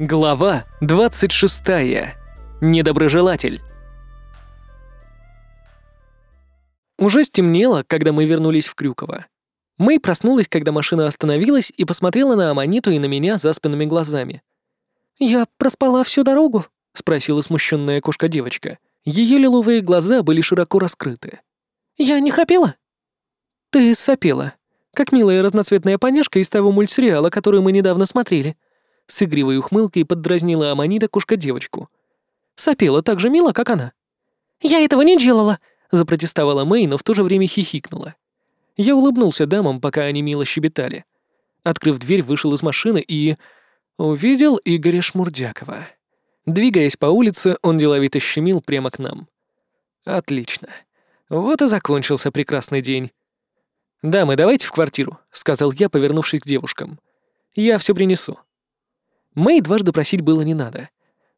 Глава 26. Недоброжелатель. Уже стемнело, когда мы вернулись в Крюково. Мэй проснулась, когда машина остановилась, и посмотрела на Аманиту и на меня заспанными глазами. «Я проспала всю дорогу?» — спросила смущенная кошка-девочка. Ее лиловые глаза были широко раскрыты. «Я не храпела?» «Ты сопела, как милая разноцветная поняшка из того мультсериала, который мы недавно смотрели», с игривой ухмылкой поддразнила Аманита кошка-девочку. Сопела так же мило, как она. «Я этого не делала!» — запротестовала Мэй, но в то же время хихикнула. Я улыбнулся дамам, пока они мило щебетали. Открыв дверь, вышел из машины и... увидел Игоря Шмурдякова. Двигаясь по улице, он деловито щемил прямо к нам. Отлично. Вот и закончился прекрасный день. «Дамы, давайте в квартиру», — сказал я, повернувшись к девушкам. «Я все принесу». Мэй дважды просить было не надо.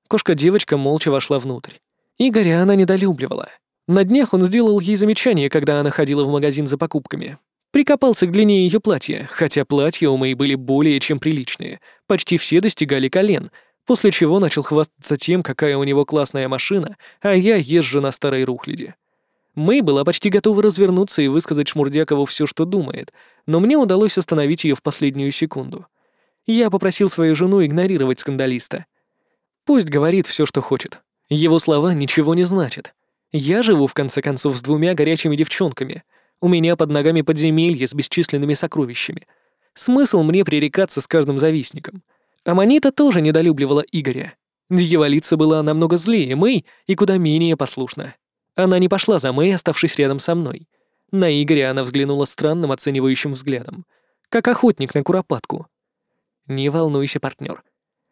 Кошка-девочка молча вошла внутрь. Игоря она недолюбливала. На днях он сделал ей замечание, когда она ходила в магазин за покупками. Прикопался к длине ее платья, хотя платья у Мэй были более чем приличные, почти все достигали колен, после чего начал хвастаться тем, какая у него классная машина, а я езжу на старой рухляде. Мэй была почти готова развернуться и высказать Шмурдякову все, что думает, но мне удалось остановить ее в последнюю секунду. Я попросил свою жену игнорировать скандалиста. Пусть говорит все, что хочет. Его слова ничего не значат. Я живу, в конце концов, с двумя горячими девчонками. У меня под ногами подземелье с бесчисленными сокровищами. Смысл мне пререкаться с каждым завистником. Аманита тоже недолюбливала Игоря. Дьяволица была намного злее Мэй и куда менее послушна. Она не пошла за Мэй, оставшись рядом со мной. На Игоря она взглянула странным оценивающим взглядом. Как охотник на куропатку. «Не волнуйся, партнер.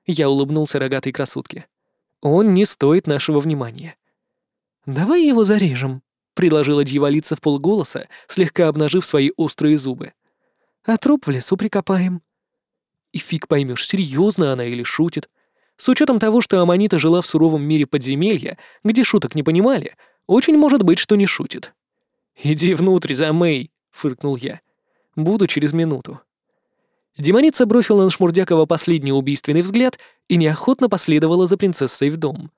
Я улыбнулся рогатой красотке. «Он не стоит нашего внимания». «Давай его зарежем», — предложила дьяволица в полголоса, слегка обнажив свои острые зубы. «А труп в лесу прикопаем». И фиг поймешь, серьезно она или шутит. С учетом того, что Аманита жила в суровом мире подземелья, где шуток не понимали, очень может быть, что не шутит. «Иди внутрь за Мэй», — фыркнул я. «Буду через минуту». Демоница бросила на Шмурдякова последний убийственный взгляд и неохотно последовала за принцессой в дом.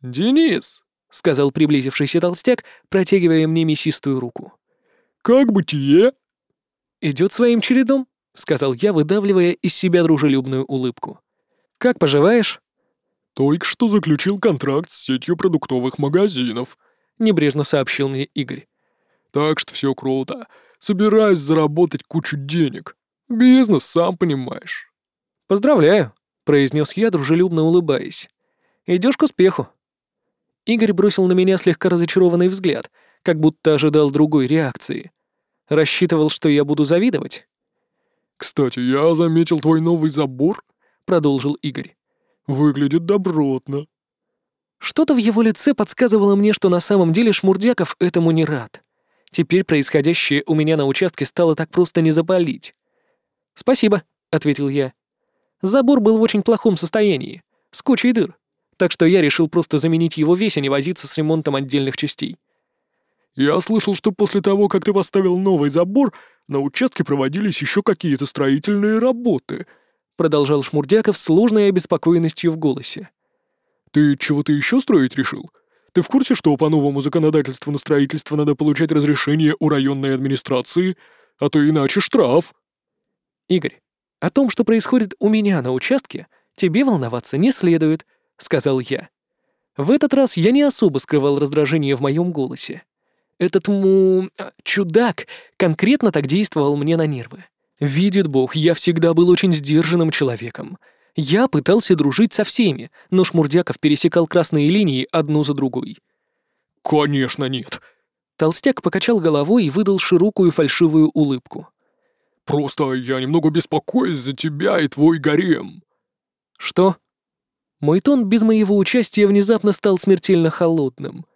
«Денис», — сказал приблизившийся толстяк, протягивая мне мясистую руку. «Как бытие?» «Идет своим чередом», — сказал я, выдавливая из себя дружелюбную улыбку. «Как поживаешь?» «Только что заключил контракт с сетью продуктовых магазинов», — небрежно сообщил мне Игорь. «Так что все круто. Собираюсь заработать кучу денег. Бизнес, сам понимаешь». «Поздравляю», — произнес я, дружелюбно улыбаясь. Идешь к успеху». Игорь бросил на меня слегка разочарованный взгляд, как будто ожидал другой реакции. Рассчитывал, что я буду завидовать. «Кстати, я заметил твой новый забор», — продолжил Игорь. «Выглядит добротно». Что-то в его лице подсказывало мне, что на самом деле Шмурдяков этому не рад. Теперь происходящее у меня на участке стало так просто не запалить. «Спасибо», — ответил я. Забор был в очень плохом состоянии, с кучей дыр, так что я решил просто заменить его весь, а не возиться с ремонтом отдельных частей. «Я слышал, что после того, как ты поставил новый забор, на участке проводились еще какие-то строительные работы», продолжал Шмурдяков с сложной обеспокоенностью в голосе. «Ты чего-то еще строить решил? Ты в курсе, что по новому законодательству на строительство надо получать разрешение у районной администрации, а то иначе штраф?» «Игорь, о том, что происходит у меня на участке, тебе волноваться не следует», — сказал я. В этот раз я не особо скрывал раздражение в моем голосе. Этот му... А, чудак конкретно так действовал мне на нервы. Видит Бог, я всегда был очень сдержанным человеком. Я пытался дружить со всеми, но Шмурдяков пересекал красные линии одну за другой. «Конечно нет!» Толстяк покачал головой и выдал широкую фальшивую улыбку. Просто я немного беспокоюсь за тебя и твой гарем». «Что?» Мой тон без моего участия внезапно стал смертельно холодным.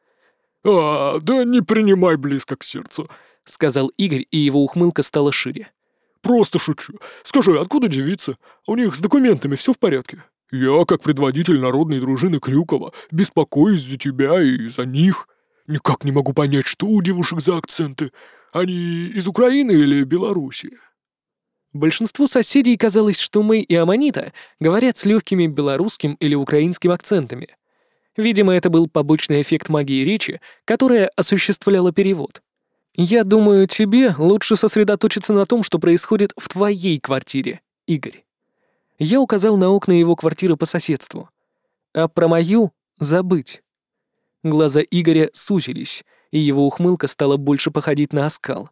«А, да не принимай близко к сердцу», — сказал Игорь, и его ухмылка стала шире. «Просто шучу. Скажи, откуда девица? У них с документами все в порядке? Я, как предводитель народной дружины Крюкова, беспокоюсь за тебя и за них. Никак не могу понять, что у девушек за акценты. Они из Украины или Белоруссии?» Большинству соседей казалось, что мы и Аманита говорят с легкими белорусским или украинским акцентами. Видимо, это был побочный эффект магии речи, которая осуществляла перевод. Я думаю, тебе лучше сосредоточиться на том, что происходит в твоей квартире, Игорь. Я указал на окна его квартиры по соседству. А про мою забыть. Глаза Игоря сузились, и его ухмылка стала больше походить на оскал.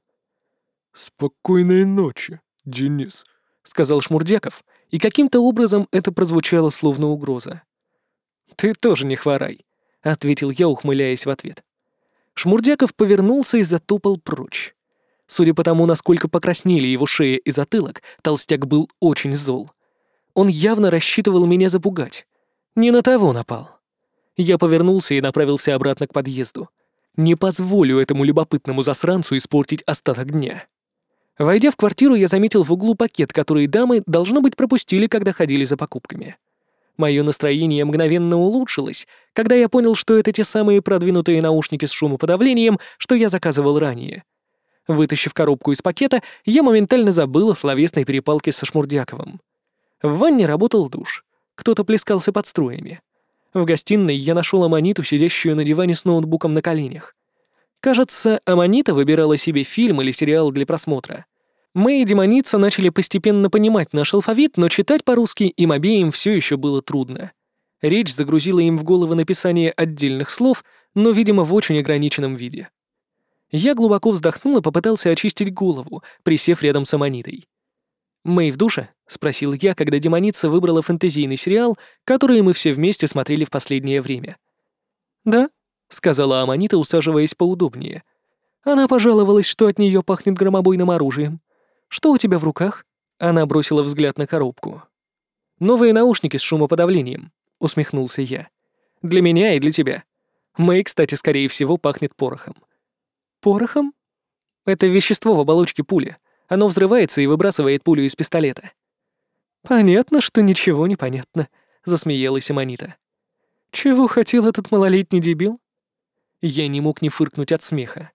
«Спокойной ночи, Денис», — сказал Шмурдяков, и каким-то образом это прозвучало словно угроза. «Ты тоже не хворай», — ответил я, ухмыляясь в ответ. Шмурдяков повернулся и затопал прочь. Судя по тому, насколько покраснели его шея и затылок, толстяк был очень зол. Он явно рассчитывал меня запугать. Не на того напал. Я повернулся и направился обратно к подъезду. Не позволю этому любопытному засранцу испортить остаток дня. Войдя в квартиру, я заметил в углу пакет, который дамы, должно быть, пропустили, когда ходили за покупками. Мое настроение мгновенно улучшилось, когда я понял, что это те самые продвинутые наушники с шумоподавлением, что я заказывал ранее. Вытащив коробку из пакета, я моментально забыл о словесной перепалке со Шмурдяковым. В ванне работал душ. Кто-то плескался под струями. В гостиной я нашел Аманиту, сидящую на диване с ноутбуком на коленях. Кажется, Аманита выбирала себе фильм или сериал для просмотра. Мы и демоница начали постепенно понимать наш алфавит, но читать по-русски им обеим все еще было трудно. Речь загрузила им в головы написание отдельных слов, но, видимо, в очень ограниченном виде. Я глубоко вздохнул и попытался очистить голову, присев рядом с Аманитой. «Мы в душе?» — спросил я, когда демоница выбрала фэнтезийный сериал, который мы все вместе смотрели в последнее время. «Да», — сказала Аманита, усаживаясь поудобнее. Она пожаловалась, что от нее пахнет громобойным оружием. Что у тебя в руках?» Она бросила взгляд на коробку. «Новые наушники с шумоподавлением», — усмехнулся я. «Для меня и для тебя. Мэй, кстати, скорее всего, пахнет порохом». «Порохом?» «Это вещество в оболочке пули. Оно взрывается и выбрасывает пулю из пистолета». «Понятно, что ничего не понятно», — засмеялась Аманита. «Чего хотел этот малолетний дебил?» Я не мог не фыркнуть от смеха.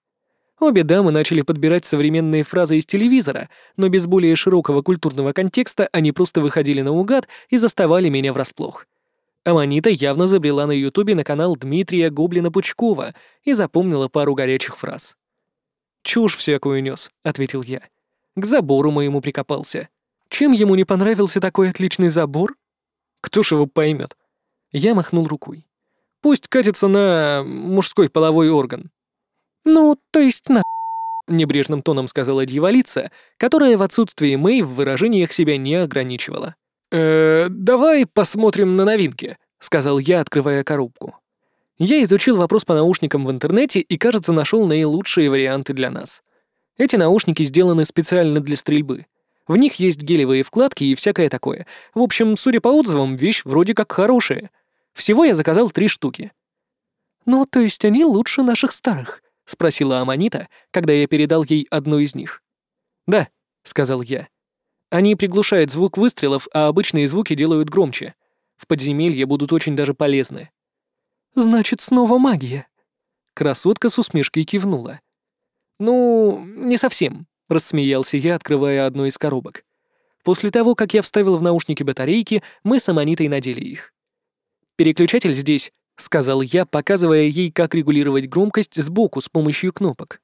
Обе дамы начали подбирать современные фразы из телевизора, но без более широкого культурного контекста они просто выходили наугад и заставали меня врасплох. Аманита явно забрела на Ютубе на канал Дмитрия Гоблина-Пучкова и запомнила пару горячих фраз. «Чушь всякую нес», — ответил я. «К забору моему прикопался. Чем ему не понравился такой отличный забор? Кто ж его поймет? Я махнул рукой. Пусть катится на мужской половой орган. «Ну, то есть на...» — небрежным тоном сказала дьяволица, которая в отсутствии Мэй в выражениях себя не ограничивала. «Э, давай посмотрим на новинки», — сказал я, открывая коробку. Я изучил вопрос по наушникам в интернете и, кажется, нашел наилучшие варианты для нас. Эти наушники сделаны специально для стрельбы. В них есть гелевые вкладки и всякое такое. В общем, судя по отзывам, вещь вроде как хорошая. Всего я заказал три штуки. «Ну, то есть они лучше наших старых», — спросила Аманита, когда я передал ей одну из них. «Да», — сказал я. «Они приглушают звук выстрелов, а обычные звуки делают громче. В подземелье будут очень даже полезны». «Значит, снова магия?» Красотка с усмешкой кивнула. «Ну, не совсем», — рассмеялся я, открывая одну из коробок. После того, как я вставил в наушники батарейки, мы с Аманитой надели их. «Переключатель здесь», — сказал я, показывая ей, как регулировать громкость сбоку с помощью кнопок.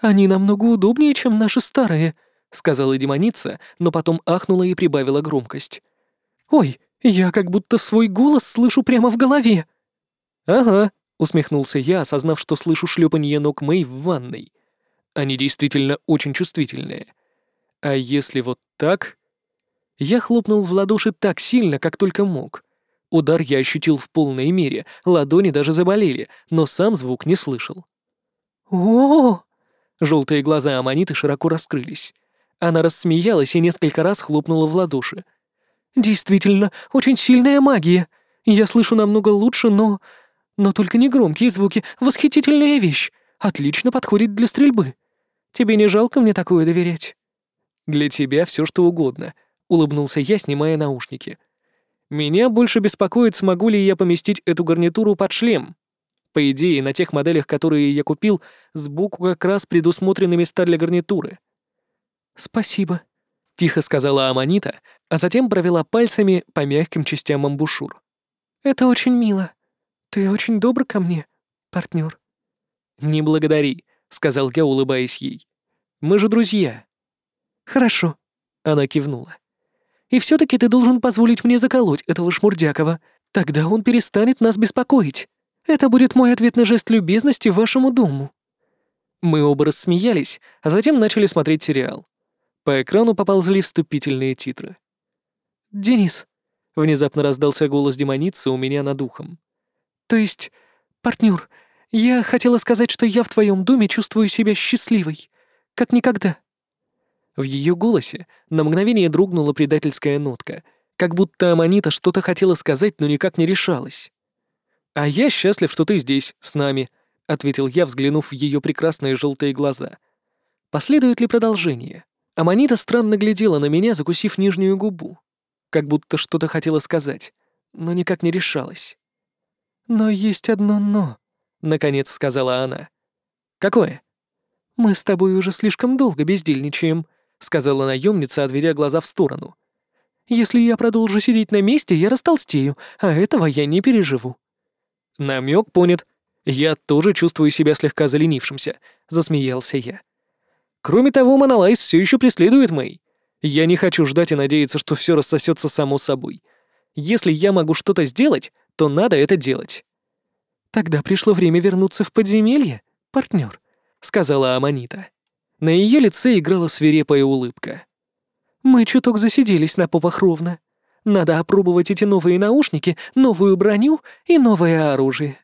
«Они намного удобнее, чем наши старые», — сказала демоница, но потом ахнула и прибавила громкость. «Ой, я как будто свой голос слышу прямо в голове». «Ага», — усмехнулся я, осознав, что слышу шлепанье ног Мэй в ванной. Они действительно очень чувствительные. А если вот так... Я хлопнул в ладоши так сильно, как только мог. Удар я ощутил в полной мере, ладони даже заболели, но сам звук не слышал. о, Желтые глаза Аманиты широко раскрылись. Она рассмеялась и несколько раз хлопнула в ладоши. «Действительно, очень сильная магия. Я слышу намного лучше, но... Но только не громкие звуки. Восхитительная вещь. Отлично подходит для стрельбы. Тебе не жалко мне такое доверять?» «Для тебя все что угодно», — улыбнулся я, снимая наушники. Меня больше беспокоит, смогу ли я поместить эту гарнитуру под шлем. По идее, на тех моделях, которые я купил, сбоку как раз предусмотрены места для гарнитуры. «Спасибо», —— тихо сказала Аманита, а затем провела пальцами по мягким частям амбушюр. «Это очень мило. Ты очень добр ко мне, партнер. «Не благодари», — сказал я, улыбаясь ей. «Мы же друзья». «Хорошо», — она кивнула. «И все таки ты должен позволить мне заколоть этого Шмурдякова. Тогда он перестанет нас беспокоить. Это будет мой ответный жест любезности вашему дому». Мы оба рассмеялись, а затем начали смотреть сериал. По экрану поползли вступительные титры. «Денис», — внезапно раздался голос демоницы у меня над ухом. «То есть, партнер, я хотела сказать, что я в твоем доме чувствую себя счастливой, как никогда». В ее голосе на мгновение дрогнула предательская нотка, как будто Аманита что-то хотела сказать, но никак не решалась. «А я счастлив, что ты здесь, с нами», — ответил я, взглянув в ее прекрасные желтые глаза. «Последует ли продолжение?» Аманита странно глядела на меня, закусив нижнюю губу, как будто что-то хотела сказать, но никак не решалась. «Но есть одно «но», — наконец сказала она. «Какое?» «Мы с тобой уже слишком долго бездельничаем», — сказала наемница, отведя глаза в сторону. «Если я продолжу сидеть на месте, я растолстею, а этого я не переживу». Намек понят. Я тоже чувствую себя слегка заленившимся, засмеялся я. Кроме того, Монолайз все еще преследует Мэй. Я не хочу ждать и надеяться, что все рассосется само собой. Если я могу что-то сделать, то надо это делать. Тогда пришло время вернуться в подземелье, партнер, сказала Аманита. На ее лице играла свирепая улыбка. Мы чуток засиделись на попах ровно. Надо опробовать эти новые наушники, новую броню и новое оружие.